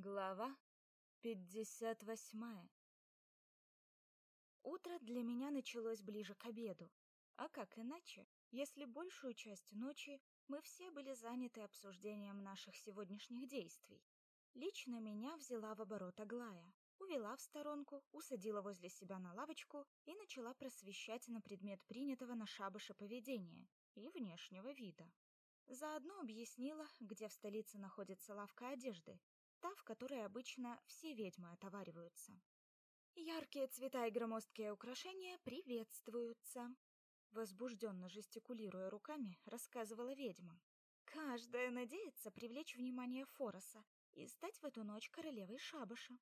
Глава 58 Утро для меня началось ближе к обеду. А как иначе, если большую часть ночи мы все были заняты обсуждением наших сегодняшних действий? Лично меня взяла в оборот Аглая, увела в сторонку, усадила возле себя на лавочку и начала просвещать на предмет принятого на шабаше поведения и внешнего вида. Заодно объяснила, где в столице находится лавка одежды, та, в которой обычно все ведьмы отовариваются. Яркие цвета и громоздкие украшения приветствуются. Возбужденно жестикулируя руками, рассказывала ведьма. Каждая надеется привлечь внимание Фороса и стать в эту ночь королевой Шабаша.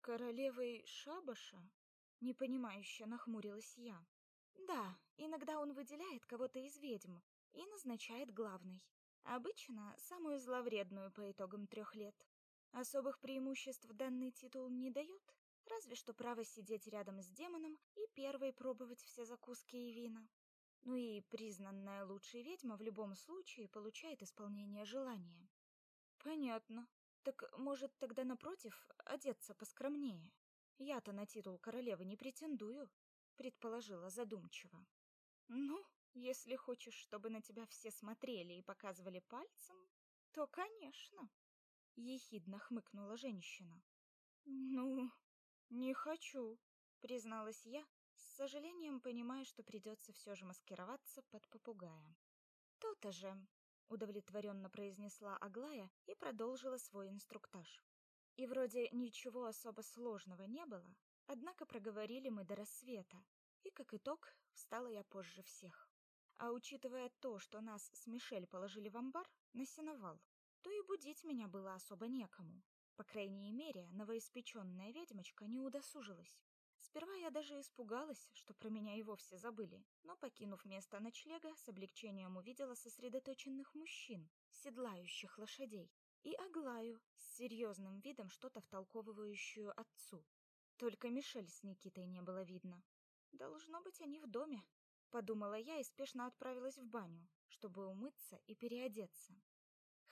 Королевой Шабаша? Непонимающе нахмурилась я. Да, иногда он выделяет кого-то из ведьм и назначает главной. Обычно самую зловредную по итогам трех лет. Особых преимуществ данный титул не дает, разве что право сидеть рядом с демоном и первой пробовать все закуски и вина. Ну и признанная лучшей ведьма в любом случае получает исполнение желания. Понятно. Так, может, тогда напротив одеться поскромнее? Я-то на титул королевы не претендую, предположила задумчиво. Ну, если хочешь, чтобы на тебя все смотрели и показывали пальцем, то, конечно ехидно хмыкнула женщина. Ну, не хочу, призналась я, с сожалением понимая, что придется все же маскироваться под попугая. То-то же, удовлетворенно произнесла Аглая и продолжила свой инструктаж. И вроде ничего особо сложного не было, однако проговорили мы до рассвета, и как итог, встала я позже всех. А учитывая то, что нас с Мишель положили в амбар, на сеновал, то и будить меня было особо некому. По крайней мере, новоиспеченная ведьмочка не удосужилась. Сперва я даже испугалась, что про меня и вовсе забыли, но, покинув место ночлега, с облегчением увидела сосредоточенных мужчин, седлающих лошадей, и Аглаю с серьезным видом что-то втолковывающую отцу. Только Мишель с Никитой не было видно. Должно быть, они в доме, подумала я и спешно отправилась в баню, чтобы умыться и переодеться.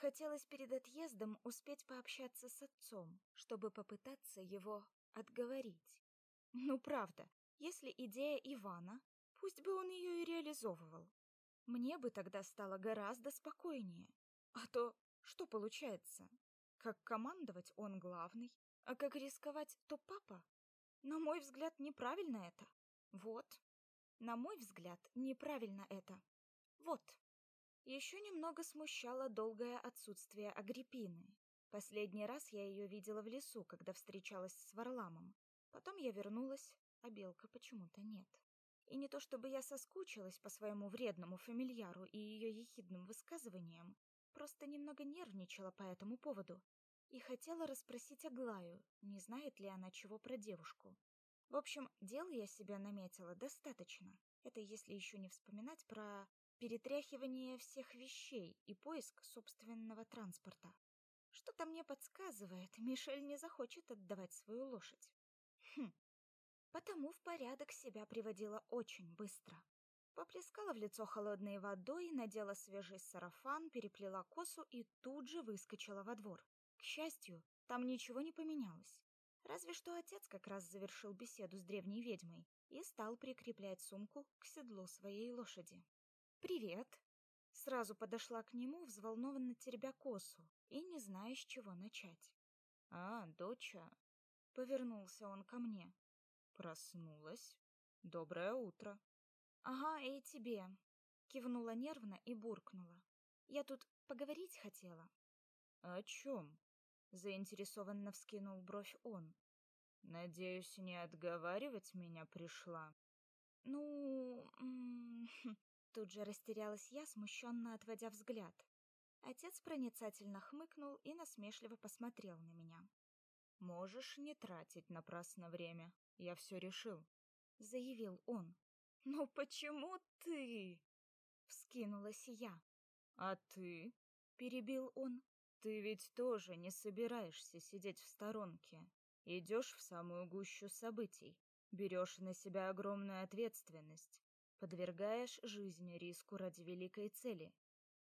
Хотелось перед отъездом успеть пообщаться с отцом, чтобы попытаться его отговорить. Ну, правда, если идея Ивана, пусть бы он ее и реализовывал. Мне бы тогда стало гораздо спокойнее. А то что получается? Как командовать он главный, а как рисковать то папа? На мой взгляд, неправильно это. Вот. На мой взгляд, неправильно это. Вот. Еще немного смущало долгое отсутствие Агриппины. Последний раз я ее видела в лесу, когда встречалась с Варламом. Потом я вернулась, а Белка почему-то нет. И не то чтобы я соскучилась по своему вредному фамильяру и ее ехидным высказываниям, просто немного нервничала по этому поводу и хотела расспросить Аглаю, не знает ли она чего про девушку. В общем, дел я себя наметила достаточно. Это если еще не вспоминать про перетряхивание всех вещей и поиск собственного транспорта. Что-то мне подсказывает, Мишель не захочет отдавать свою лошадь. Хм. Потому в порядок себя приводила очень быстро. Поплескала в лицо холодной водой, надела свежий сарафан, переплела косу и тут же выскочила во двор. К счастью, там ничего не поменялось. Разве что отец как раз завершил беседу с древней ведьмой и стал прикреплять сумку к седлу своей лошади. «Привет!» Сразу подошла к нему, взволнованно теребя косу, и не зная, с чего начать. «А, доча!» Повернулся он ко мне. «Проснулась? Доброе утро!» «Ага, и тебе!» Кивнула нервно и буркнула. «Я тут поговорить хотела». «О чем?» Заинтересованно вскинул бровь он. «Надеюсь, не отговаривать меня пришла?» «Ну...» Тут же растерялась я, смущенно отводя взгляд. Отец проницательно хмыкнул и насмешливо посмотрел на меня. «Можешь не тратить напрасно время. Я все решил», — заявил он. «Ну почему ты?» — вскинулась я. «А ты?» — перебил он. «Ты ведь тоже не собираешься сидеть в сторонке. Идешь в самую гущу событий, берешь на себя огромную ответственность, подвергаешь жизнь риску ради великой цели,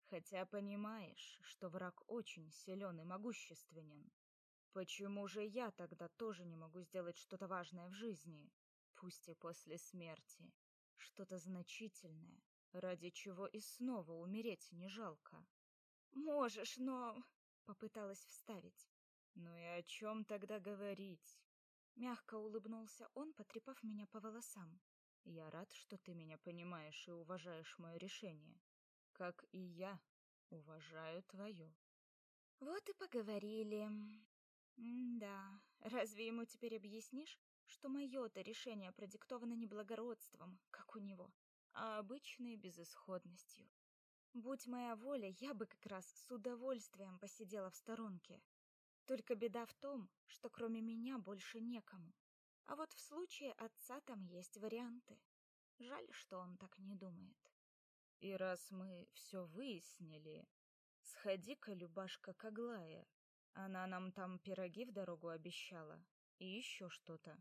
хотя понимаешь, что враг очень силен и могущественен. Почему же я тогда тоже не могу сделать что-то важное в жизни, пусть и после смерти? Что-то значительное, ради чего и снова умереть не жалко. Можешь, но... Попыталась вставить. Ну и о чем тогда говорить? Мягко улыбнулся он, потрепав меня по волосам. Я рад, что ты меня понимаешь и уважаешь мое решение. Как и я уважаю твое. Вот и поговорили. М-да, разве ему теперь объяснишь, что мое-то решение продиктовано не благородством, как у него, а обычной безысходностью? Будь моя воля, я бы как раз с удовольствием посидела в сторонке. Только беда в том, что кроме меня больше некому. А вот в случае отца там есть варианты. Жаль, что он так не думает. И раз мы все выяснили, сходи-ка, Любашка, к Аглае. Она нам там пироги в дорогу обещала. И еще что-то.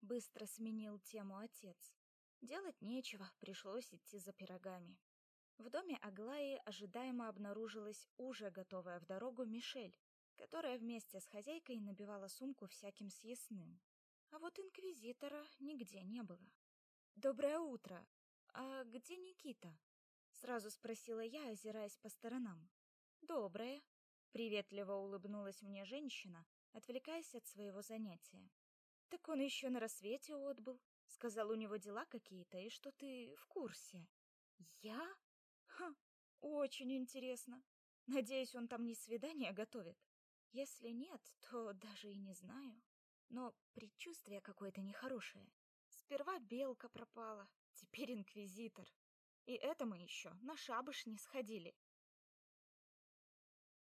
Быстро сменил тему отец. Делать нечего, пришлось идти за пирогами. В доме Аглаи ожидаемо обнаружилась уже готовая в дорогу Мишель, которая вместе с хозяйкой набивала сумку всяким съестным. А вот инквизитора нигде не было. «Доброе утро! А где Никита?» Сразу спросила я, озираясь по сторонам. «Доброе!» Приветливо улыбнулась мне женщина, отвлекаясь от своего занятия. «Так он еще на рассвете отбыл. Сказал, у него дела какие-то, и что ты в курсе». «Я? Ха, очень интересно. Надеюсь, он там не свидание готовит. Если нет, то даже и не знаю. Но предчувствие какое-то нехорошее. Сперва белка пропала, теперь инквизитор. И это мы еще на шабаш не сходили.